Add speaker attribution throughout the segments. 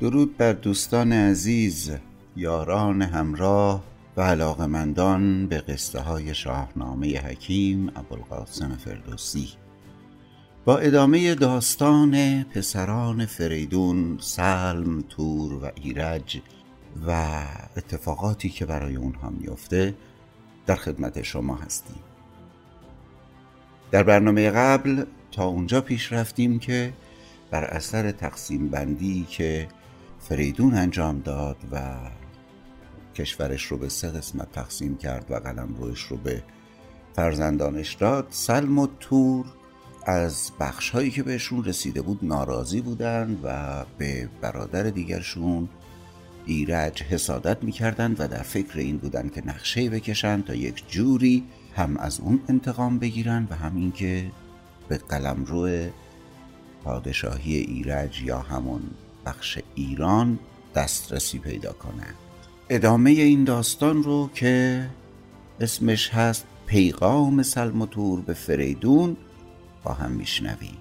Speaker 1: درود بر دوستان عزیز یاران همراه و علاقمندان به قصه های شاهنامه حکیم ابوالقاسم فردوسی. با ادامه داستان پسران فریدون سلم، تور و ایرج و اتفاقاتی که برای اونها میفته در خدمت شما هستیم. در برنامه قبل تا اونجا پیش رفتیم که بر اثر تقسیم بندی که فریدون انجام داد و کشورش رو به سه قسمت تقسیم کرد و قلم روش رو به فرزندانش داد. سلم و تور از بخش هایی که بهشون رسیده بود ناراضی بودند و به برادر دیگرشون ایرج حسادت می‌کردند و در فکر این بودند که نقشه بکشند تا یک جوری هم از اون انتقام بگیرن و هم اینکه به قلمرو پادشاهی ایرج یا همون بخش ایران دسترسی پیدا کنند. ادامه این داستان رو که اسمش هست پیغام سلموتور به فریدون با هم میشنویم.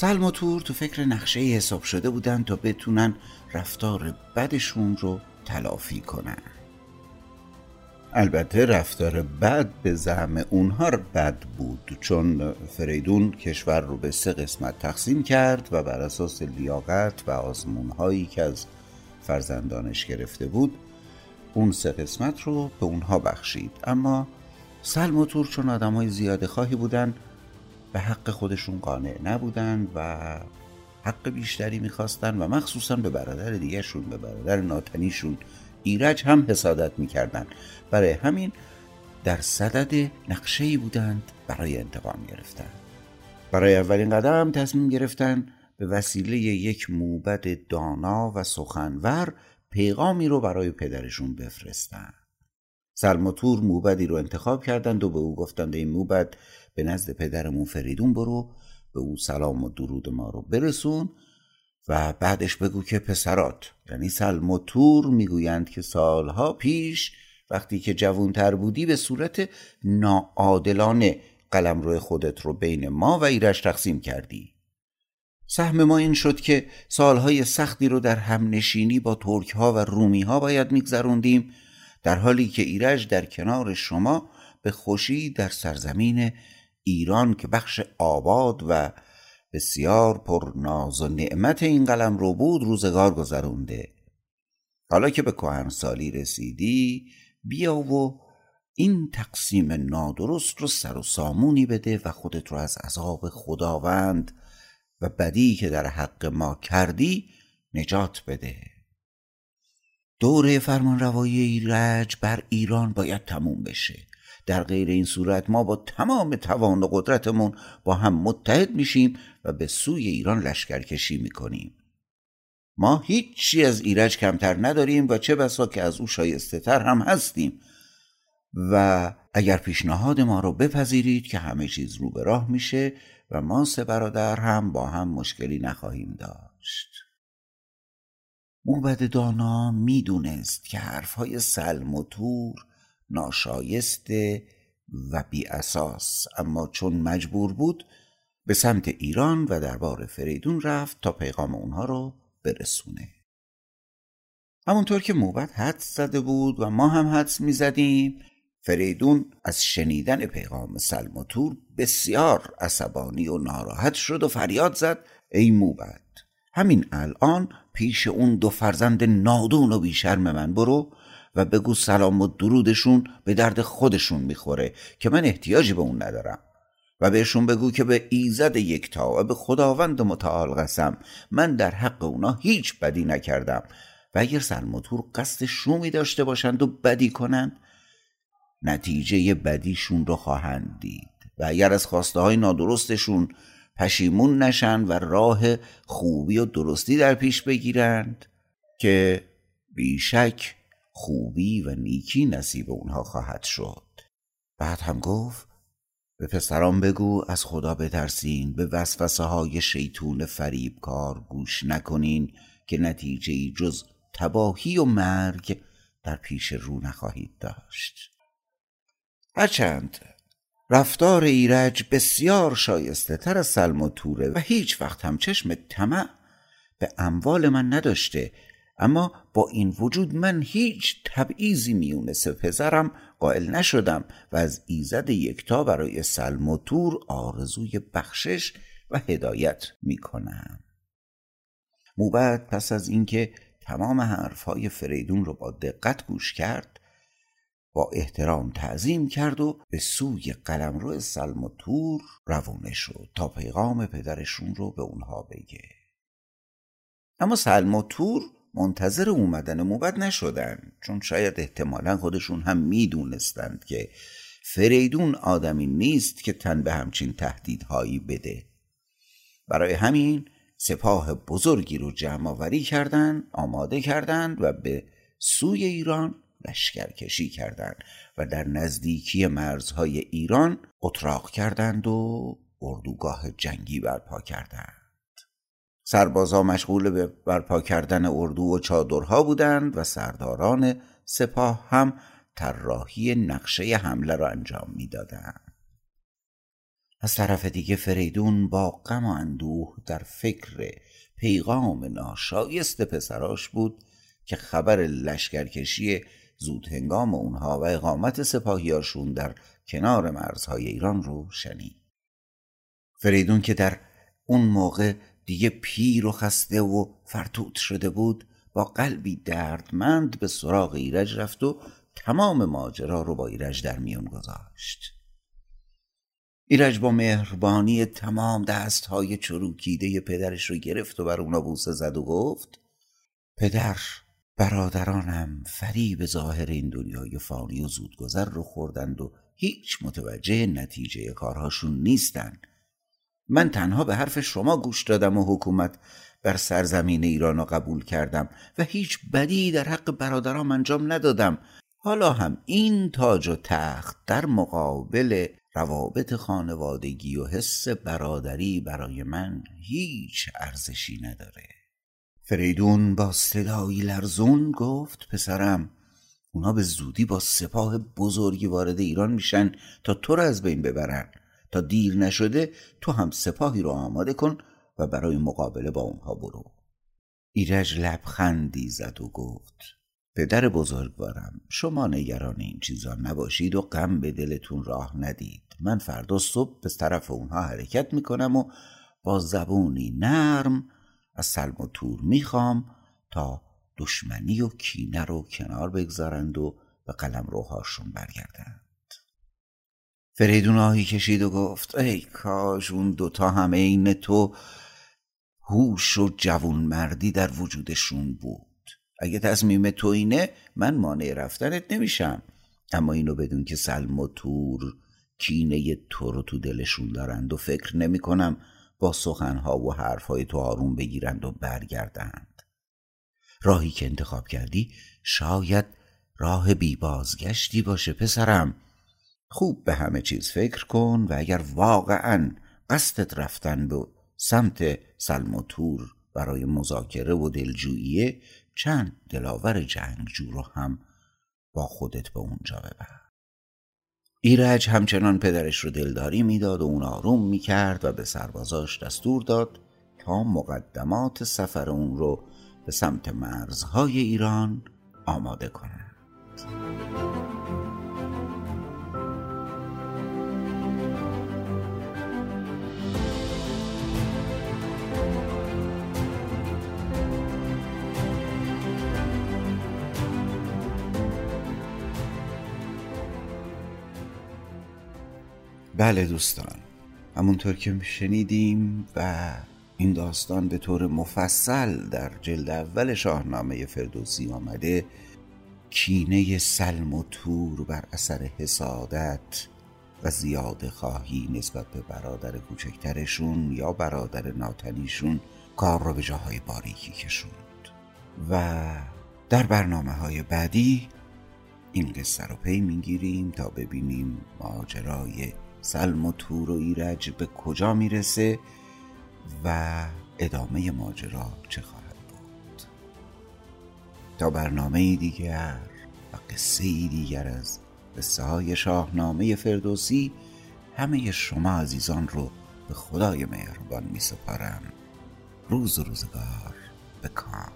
Speaker 1: سلم و تور تو فکر نقشه حساب شده بودن تا بتونن رفتار بدشون رو تلافی کنن. البته رفتار بد به زعم اونها بد بود چون فریدون کشور رو به سه قسمت تقسیم کرد و بر اساس لیاقت و آزمونهایی که از فرزندانش گرفته بود اون سه قسمت رو به اونها بخشید. اما سلم و تور چون آدم های زیاده خواهی بودن به حق خودشون قانع نبودن و حق بیشتری می‌خواستن و مخصوصا به برادر دیگهشون به برادر ناتنیشون ایرج هم حسادت می‌کردن. برای همین در صدد نقشه بودند برای انتقام گرفتن. برای اولین قدم تصمیم گرفتن به وسیله یک موبد دانا و سخنور پیغامی رو برای پدرشون بفرستن. سلموتور موبدی رو انتخاب کردند و به او گفتند این موبد به نزد پدرمون فریدون برو به او سلام و درود ما رو برسون و بعدش بگو که پسرات. یعنی سلم و تور می‌گویند که سالها پیش وقتی که جوانتر بودی به صورت ناعادلانه قلم روی خودت رو بین ما و ایرش تقسیم کردی. سهم ما این شد که سالهای سختی رو در همنشینی با ترک ها و رومی ها باید میگذروندیم در حالی که ایرج در کنار شما به خوشی در سرزمین ایران که بخش آباد و بسیار پر ناز و نعمت این قلم رو بود روزگار گذرونده. حالا که به کهنسالی رسیدی بیا و این تقسیم نادرست رو سر و سامونی بده و خودت رو از عذاب خداوند و بدی که در حق ما کردی نجات بده. دوره فرمان روایی ایرج بر ایران باید تموم بشه. در غیر این صورت ما با تمام توان و قدرتمون با هم متحد میشیم و به سوی ایران لشکرکشی می‌کنیم. ما هیچی از ایرج کمتر نداریم و چه بسا که از او شایسته تر هم هستیم. و اگر پیشنهاد ما رو بپذیرید که همه چیز رو به راه میشه و ما سه برادر هم با هم مشکلی نخواهیم داشت. موبد دانا می‌دونست که حرفهای سلم و تور ناشایسته و بی اساس. اما چون مجبور بود به سمت ایران و دربار فریدون رفت تا پیغام اونها رو برسونه. همونطور که موبت حدس زده بود و ما هم حدس می‌زدیم فریدون از شنیدن پیغام سلم و تور بسیار عصبانی و ناراحت شد و فریاد زد ای موبت همین الان پیش اون دو فرزند نادون و بیشرم من. برو و بگو سلام و درودشون به درد خودشون می‌خوره که من احتیاجی به اون ندارم. و بهشون بگو که به ایزد یکتا و به خداوند متعال قسم. من در حق اونا هیچ بدی نکردم. و اگر سلموتور قصد شومی داشته باشند و بدی کنند نتیجه بدیشون رو خواهند دید. و اگر از خواسته های نادرستشون پشیمون نشن و راه خوبی و درستی در پیش بگیرند که بیشک خوبی و نیکی نصیب اونها خواهد شد. بعد هم گفت به پسران بگو از خدا بترسین به وسوسه های شیطون فریبکار گوش نکنین که نتیجه جز تباهی و مرگ در پیش رو نخواهید داشت. هرچند رفتار ایرج بسیار شایسته تر از سلم و توره و هیچ وقت هم چشم طمع به اموال من نداشته. اما با این وجود من هیچ تبعیزی میون سه پسرم قائل نشدم و از ایزد یکتا برای سلم و تور آرزوی بخشش و هدایت می‌کنم. موبت پس از اینکه تمام حرفهای فریدون رو با دقت گوش کرد با احترام تعظیم کرد و به سوی قلمرو سلم و تور روانه شد تا پیغام پدرشون رو به اونها بگه. اما سلم و تور منتظر اومدن موبد نشدن چون شاید احتمالا خودشون هم می‌دونستند که فریدون آدمی نیست که تن به همچین تهدیدهایی بده. برای همین سپاه بزرگی رو جمع آوری کردند آماده کردند و به سوی ایران لشکرکشی کردند و در نزدیکی مرزهای ایران اتراق کردند و اردوگاه جنگی برپا کردند. سربازا مشغول به برپا کردن اردو و چادرها بودند و سرداران سپاه هم طراحی نقشه حمله را انجام می‌دادند. از طرف دیگه فریدون با غم و اندوه در فکر پیغام ناشایست پسراش بود که خبر لشکرکشی زود هنگام اونها و اقامت سپاهیاشون در کنار مرزهای ایران رو شنید. فریدون که در اون موقع دیگه پیر و خسته و فرتوت شده بود با قلبی دردمند به سراغ ایرج رفت و تمام ماجرا رو با ایرج در میون گذاشت. ایرج با مهربانی تمام دست های چروکیده پدرش رو گرفت و بر اونا بوسه زد و گفت پدر برادرانم فریب ظاهر این دنیای فانی و زودگذر رو خوردند و هیچ متوجه نتیجه کارهاشون نیستن. من تنها به حرف شما گوش دادم و حکومت بر سرزمین ایران رو قبول کردم و هیچ بدی در حق برادرام انجام ندادم. حالا هم این تاج و تخت در مقابل روابط خانوادگی و حس برادری برای من هیچ ارزشی نداره. فریدون با صدایی لرزون گفت پسرم اونا به زودی با سپاه بزرگی وارد ایران میشن تا تو را از بین ببرن. تا دیر نشده تو هم سپاهی رو آماده کن و برای مقابله با اونها برو. ایرج لبخندی زد و گفت پدر بزرگوارم شما نگران این چیزا نباشید و غم به دلتون راه ندید. من فردا صبح به طرف اونها حرکت می‌کنم و با زبونی نرم از سلم و تور می‌خوام تا دشمنی و کینه رو کنار بگذارند و به قلم روهاشون برگردند. فریدون آهی کشید و گفت ای کاش اون دوتا هم عین تو هوش و جوون مردی در وجودشون بود. اگه تصمیم تو اینه من مانع رفتنت نمیشم. اما اینو بدون که سلم و تور کینه تو رو تو دلشون دارند و فکر نمی کنم با سخنها و حرفهای تو آروم بگیرند و برگردند راهی که انتخاب کردی شاید راه بی بازگشتی باشه پسرم. خوب به همه چیز فکر کن و اگر واقعا قصدت رفتن به سمت سلم و تور برای مذاکره و دلجوییه چند دلاور جنگجو رو هم با خودت به اونجا ببر. ایرج همچنان پدرش رو دلداری می‌داد و اون آروم می‌کرد و به سربازاش دستور داد تا مقدمات سفر اون رو به سمت مرزهای ایران آماده کنند. بله دوستان. همونطور که شنیدیم و این داستان به طور مفصل در جلد اول شاهنامه فردوسی آمده کینه سلم و تور بر اثر حسادت و زیاده خواهی نسبت به برادر کوچکترشون یا برادر ناتنیشون کار رو به جاهای باریکی کشوند. و در برنامه های بعدی این قصه رو پی می‌گیریم تا ببینیم ماجرای سلم و تور و ایرج به کجا می‌رسه و ادامه ماجرا چه خواهد بود؟ تا برنامه دیگر و قصه دیگر از قصه های شاهنامه فردوسی همه شما عزیزان رو به خدای مهربان می سپارم روز و روزگار بکام